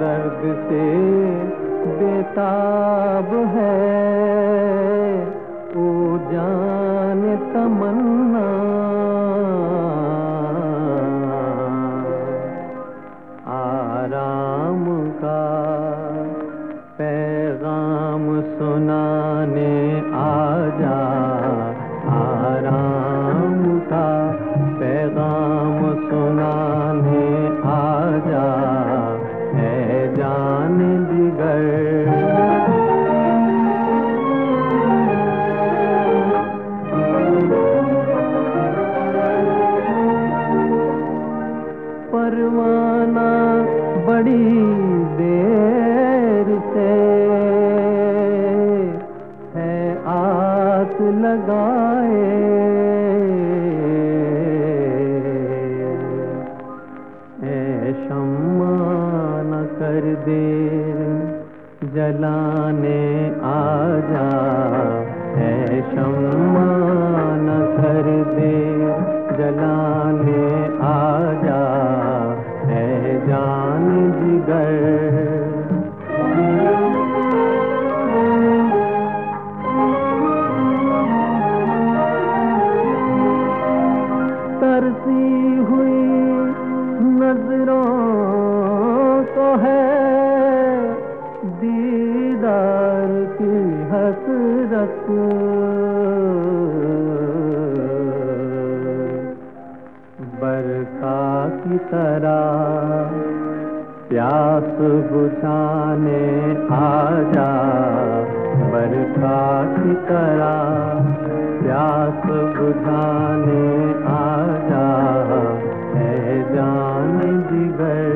दर्द से बेताब है। ओ जान तमन्ना। आराम का पैगाम सुनाने आ बड़ी देर से है आस लगाए। कर देर, जलाने आ जा है कर देर, जलाने आ जा है जान जिगर तरसी हुई नज़रों को है प्यास बुझाने आजा बरखा की तरह प्यास बुझाने आजा। है जान जिगर